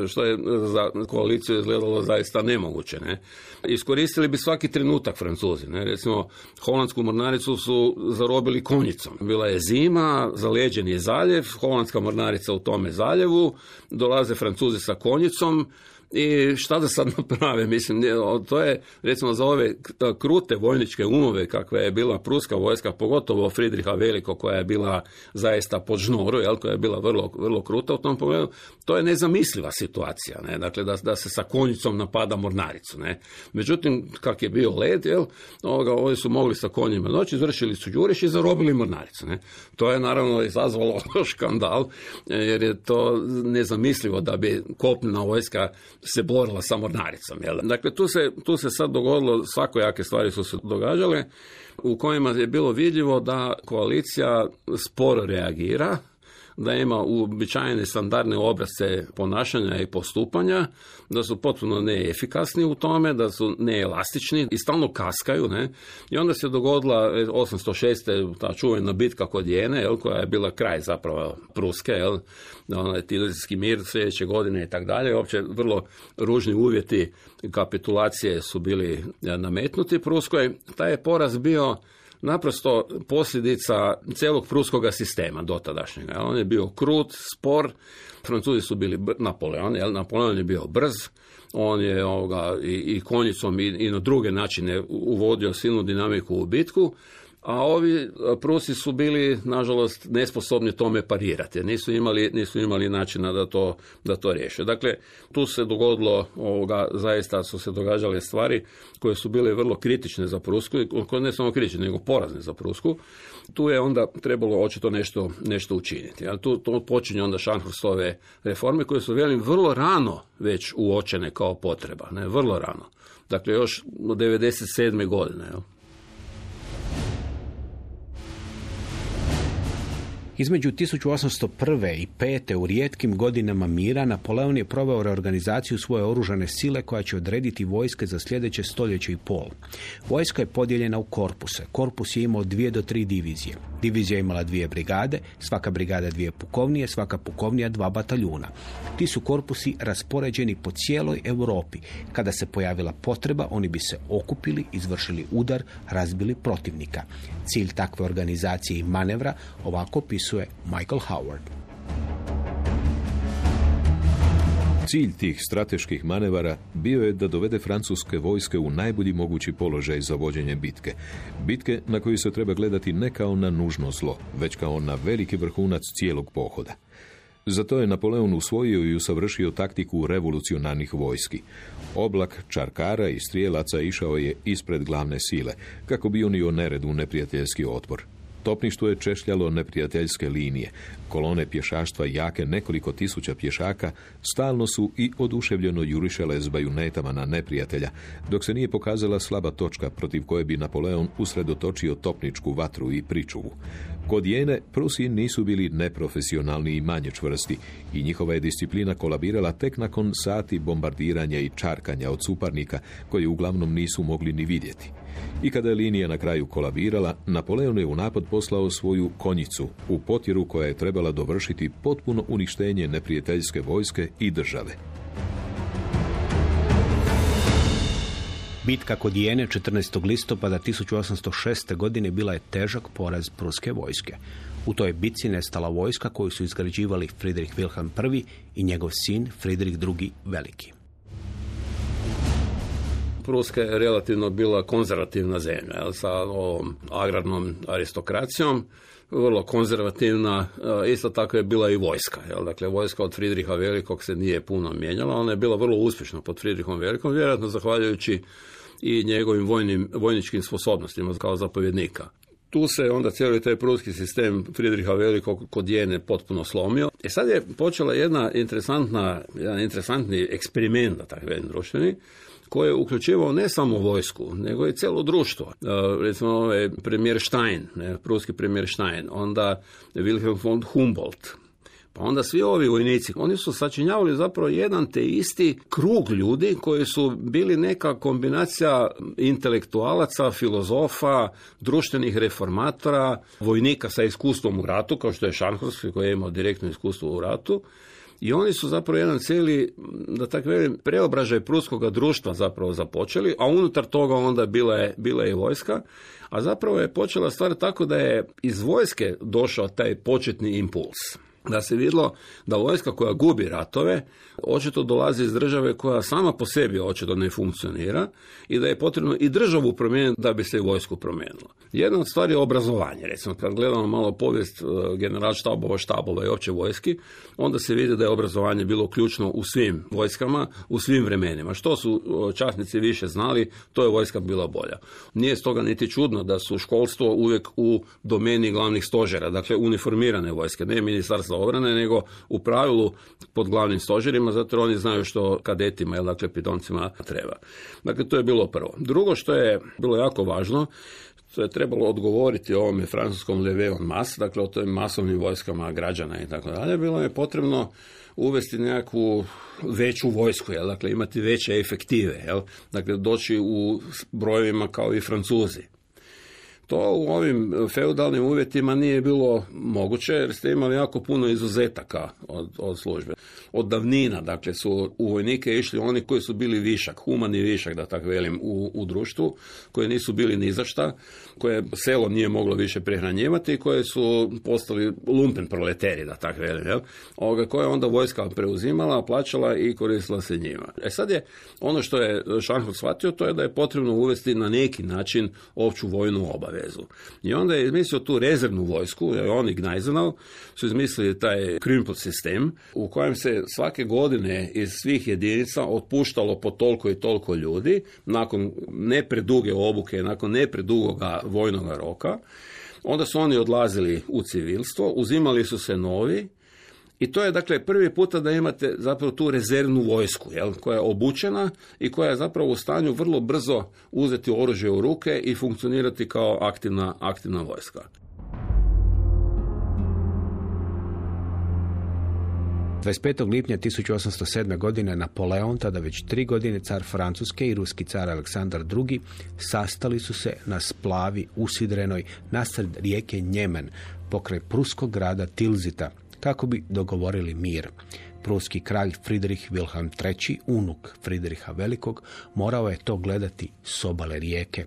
što je za koaliciju izgledalo zaista nemoguće. Ne? Iskoristili bi svaki trenutak Francuzi, ne? recimo holandsku mornaricu su zarobili konjicom. Bila je zima, zaleđen je zaljev, holandska mornarica u tome zaljevu, dolaze Francuzi sa konjicom, i šta da sad naprave, mislim, to je recimo za ove krute vojničke umove kakva je bila pruska vojska, pogotovo Fridriha Veliko koja je bila zaista pod žnoru, jel, koja je bila vrlo, vrlo kruta u tom pogledu, to je nezamisliva situacija, ne, dakle da, da se sa konjicom napada mornaricu, ne. Međutim, kak je bio led, jel, ovoga, ovi su mogli sa konjima doći, izvršili su đuriš i zarobili mornaricu, ne. To je naravno izazvalo škandal, jer je to nezamislivo da bi kopnena vojska se borila sa mornaricom. Jel? Dakle, tu se, tu se sad dogodilo, svakojake stvari su se događale, u kojima je bilo vidljivo da koalicija sporo reagira, da ima uobičajene standardne obrazce ponašanja i postupanja, da su potpuno neefikasni u tome, da su neelastični i stalno kaskaju. Ne? I onda se dogodila 806. ta čuvena bitka kod Jene, jel, koja je bila kraj zapravo Pruske, jel, onaj Tilizijski mir sljedeće godine i tako dalje. Uopće vrlo ružni uvjeti kapitulacije su bili nametnuti Pruskoj. Taj je poraz bio naprosto posljedica celog pruskog sistema dotadašnjega. On je bio krut, spor, Francuzi su bili Napoleon, jel? Napoleon je bio brz, on je ovoga, i, i konjicom i, i na druge načine uvodio silnu dinamiku u bitku, a ovi a, Prusi su bili, nažalost, nesposobni tome parirati. Nisu imali, nisu imali načina da to, da to riješe. Dakle, tu se dogodilo, ovoga, zaista su se događale stvari koje su bile vrlo kritične za Prusku, koje ne samo kritične, nego porazne za Prusku. Tu je onda trebalo očito nešto, nešto učiniti. A tu, tu počinje onda Šanhurstove reforme koje su, velim, vrlo rano već uočene kao potreba. Ne? Vrlo rano. Dakle, još od 97. godine. Jel? Između 1801. i 5. u rijetkim godinama mira Napoleon je proveo reorganizaciju svoje oružane sile koja će odrediti vojske za sljedeće stoljeće i pol. Vojska je podijeljena u korpuse. Korpus je imao dvije do tri divizije. Divizija je imala dvije brigade, svaka brigada dvije pukovnije, svaka pukovnija dva bataljuna. Ti su korpusi raspoređeni po cijeloj Europi. Kada se pojavila potreba, oni bi se okupili, izvršili udar, razbili protivnika. Cilj takve organizacije i manevra ovako opisuje Michael Howard. Cilj tih strateških manevara bio je da dovede francuske vojske u najbolji mogući položaj za vođenje bitke. Bitke na koju se treba gledati ne kao na nužno zlo, već kao na veliki vrhunac cijelog pohoda. Zato je Napoleon usvojio i usavršio taktiku revolucionarnih vojski. Oblak čarkara i strijelaca išao je ispred glavne sile, kako bi unio nered u neprijateljski otpor. Topništvo je češljalo neprijateljske linije. Kolone pješaštva jake nekoliko tisuća pješaka stalno su i oduševljeno jurišale s bajunetama na neprijatelja, dok se nije pokazala slaba točka protiv koje bi Napoleon usredotočio topničku vatru i pričuvu. Kod jene Prusi nisu bili neprofesionalni i manje čvrsti i njihova je disciplina kolabirala tek nakon sati bombardiranja i čarkanja od suparnika koji uglavnom nisu mogli ni vidjeti. I kada je linija na kraju kolabirala, Napoleon je u napad poslao svoju konjicu u potjeru koja je trebala dovršiti potpuno uništenje neprijateljske vojske i države. Bitka kod Jene 14. listopada 1806. godine bila je težak poraz pruske vojske. U toj bitci nestala vojska koju su izgrađivali Friedrich Wilhelm I i njegov sin Friedrich II. Veliki. Pruska je relativno bila konzervativna zemlja jel, sa ovom agrarnom aristokracijom, vrlo konzervativna, e, isto tako je bila i vojska. Jel, dakle, vojska od Fridriha Velikog se nije puno mijenjala, ona je bila vrlo uspješna pod Fridrihom Velikom, vjerojatno zahvaljujući i njegovim vojnim, vojničkim sposobnostima kao zapovjednika. Tu se onda cijeli taj pruski sistem Fridriha Velikog kod Jene potpuno slomio. E sad je počela jedna interesantna, jedan interesantni eksperiment, da tako društveni, koji je uključivao ne samo vojsku, nego i cijelo društvo. E, recimo ovaj premijer Stein, ne, pruski premijer Stein, onda Wilhelm von Humboldt, pa onda svi ovi vojnici, oni su sačinjavali zapravo jedan te isti krug ljudi koji su bili neka kombinacija intelektualaca, filozofa, društvenih reformatora, vojnika sa iskustvom u ratu, kao što je Šanhorst koji je imao direktno iskustvo u ratu, i oni su zapravo jedan cijeli, da tako velim, preobražaj pruskog društva zapravo započeli, a unutar toga onda bila je, bila je i vojska, a zapravo je počela stvar tako da je iz vojske došao taj početni impuls. Da se vidjelo da vojska koja gubi ratove očito dolazi iz države koja sama po sebi očito ne funkcionira i da je potrebno i državu promijeniti da bi se i vojsku promijenilo. Jedna od stvari je obrazovanje. Recimo, kad gledamo malo povijest e, general štabova, štabova i opće vojski, onda se vidi da je obrazovanje bilo ključno u svim vojskama, u svim vremenima. Što su e, časnici više znali, to je vojska bila bolja. Nije stoga niti čudno da su školstvo uvijek u domeni glavnih stožera, dakle uniformirane vojske, ne ministarstva obrane, nego u pravilu pod glavnim stožerima, zato jer oni znaju što kadetima, jel, dakle pidoncima treba. Dakle, to je bilo prvo. Drugo što je bilo jako važno, to je trebalo odgovoriti ovome francuskom leveon mas, dakle o toj masovnim vojskama građana i tako dalje, bilo je potrebno uvesti nekakvu veću vojsku, jel? dakle imati veće efektive, jel? dakle doći u brojevima kao i francuzi. To u ovim feudalnim uvjetima nije bilo moguće jer ste imali jako puno izuzetaka od, od službe. Od davnina, dakle, su u vojnike išli oni koji su bili višak, humani višak, da tako velim, u, u društvu, koji nisu bili ni za šta, koje selo nije moglo više prehranjivati i koje su postali lumpen proleteri, da tako velim, jel? Ovoga, koje je onda vojska preuzimala, plaćala i koristila se njima. E sad je, ono što je Šanhut shvatio, to je da je potrebno uvesti na neki način opću vojnu obavezu. I onda je izmislio tu rezervnu vojsku, oni Gneisenau su izmislili taj Krimpel sistem, u kojem se svake godine iz svih jedinica otpuštalo po toliko i toliko ljudi, nakon ne preduge obuke, nakon ne predugoga vojnog roka, onda su oni odlazili u civilstvo, uzimali su se novi i to je dakle prvi puta da imate zapravo tu rezervnu vojsku jel, koja je obučena i koja je zapravo u stanju vrlo brzo uzeti oružje u ruke i funkcionirati kao aktivna, aktivna vojska. 25. lipnja 1807. godine Napoleon, tada već tri godine car Francuske i ruski car Aleksandar II. sastali su se na splavi usidrenoj nasred rijeke Njemen, pokraj pruskog grada Tilzita, kako bi dogovorili mir. Pruski kralj Friedrich Wilhelm III, unuk Friedricha Velikog, morao je to gledati s obale rijeke.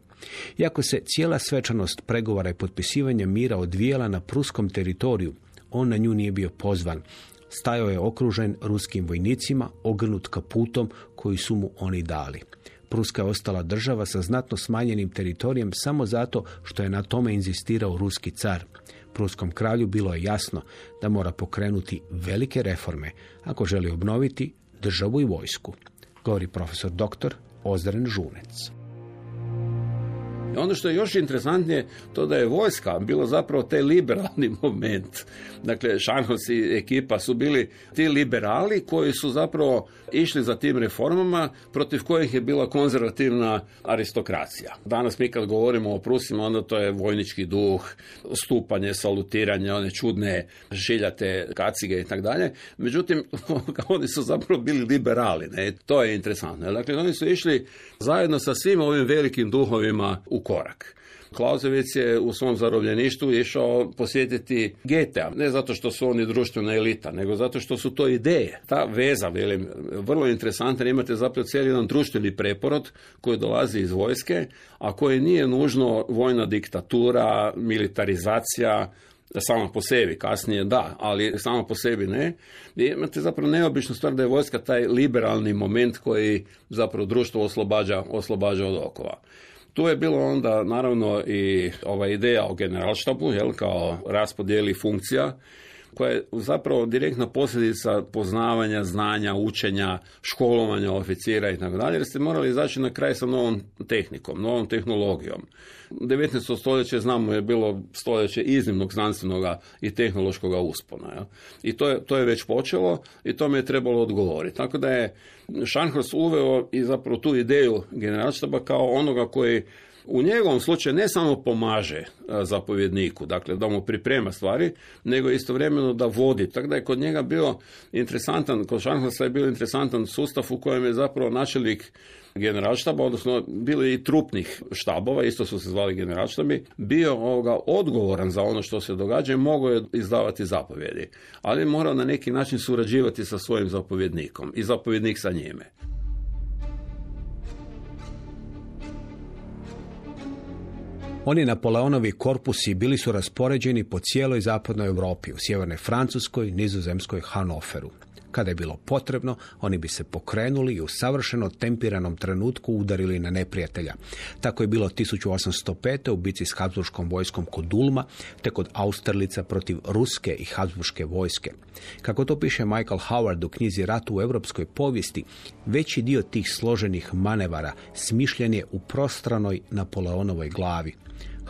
Iako se cijela svečanost pregovara i potpisivanja mira odvijela na pruskom teritoriju, on na nju nije bio pozvan. Stajao je okružen ruskim vojnicima, ogrnut kaputom koji su mu oni dali. Pruska je ostala država sa znatno smanjenim teritorijem samo zato što je na tome inzistirao ruski car. Pruskom kralju bilo je jasno da mora pokrenuti velike reforme ako želi obnoviti državu i vojsku, govori profesor dr. Ozdren Žunec. Ono što je još interesantnije, to da je vojska bilo zapravo taj liberalni moment. Dakle, Šanhovci i ekipa su bili ti liberali koji su zapravo išli za tim reformama protiv kojih je bila konzervativna aristokracija. Danas mi kad govorimo o Prusima, onda to je vojnički duh, stupanje, salutiranje, one čudne žiljate kacige i tako dalje. Međutim, oni su zapravo bili liberali. Ne? To je interesantno. Dakle, oni su išli zajedno sa svim ovim velikim duhovima u korak. Klausewitz je u svom zarobljeništvu išao posjetiti GTA, ne zato što su oni društvena elita, nego zato što su to ideje. Ta veza, velim, vrlo interesantna, imate zapravo cijeli jedan društveni preporod koji dolazi iz vojske, a koji nije nužno vojna diktatura, militarizacija, sama po sebi, kasnije da, ali samo po sebi ne. I imate zapravo neobičnu stvar da je vojska taj liberalni moment koji zapravo društvo oslobađa, oslobađa od okova. Tu je bilo onda naravno i ova ideja o generalštabu, jel, kao raspodijeli funkcija, koja je zapravo direktna posljedica poznavanja, znanja, učenja, školovanja oficira i tako dalje, jer ste morali izaći na kraj sa novom tehnikom, novom tehnologijom. 19. stoljeće, znamo, je bilo stoljeće iznimnog znanstvenog i tehnološkog uspona. Ja. I to je, to je već počelo i tome je trebalo odgovoriti. Tako da je Šanhros uveo i zapravo tu ideju generalštaba kao onoga koji u njegovom slučaju ne samo pomaže zapovjedniku, dakle da mu priprema stvari, nego istovremeno da vodi. Tako da je kod njega bio interesantan, kod Šanhlasa je bio interesantan sustav u kojem je zapravo načelnik generalštaba, odnosno bili i trupnih štabova, isto su se zvali generalštabi, bio ovoga odgovoran za ono što se događa i mogao je izdavati zapovjedi. Ali je morao na neki način surađivati sa svojim zapovjednikom i zapovjednik sa njime. Oni Napoleonovi korpusi bili su raspoređeni po cijeloj zapadnoj Europi, u sjevernoj Francuskoj, Nizozemskoj, Hanoferu. Kada je bilo potrebno, oni bi se pokrenuli i u savršeno tempiranom trenutku udarili na neprijatelja. Tako je bilo 1805. u bici s Habsburgskom vojskom kod Ulma, te kod Austerlica protiv ruske i Habsburgske vojske. Kako to piše Michael Howard u knjizi Ratu u europskoj povijesti, veći dio tih složenih manevara smišljen je u prostranoj Napoleonovoj glavi.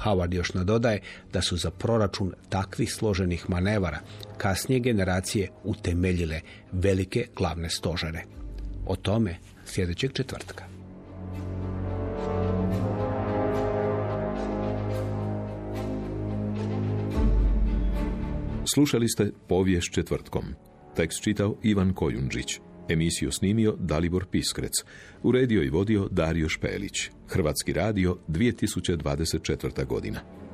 Howard još nadodaje da su za proračun takvih složenih manevara kasnije generacije utemeljile velike glavne stožere. O tome sljedećeg četvrtka. Slušali ste povijest četvrtkom. Tekst čitao Ivan Kojundžić. Emisiju snimio Dalibor Piskrec. Uredio i vodio Dario Špelić. Hrvatski radio 2024. godina.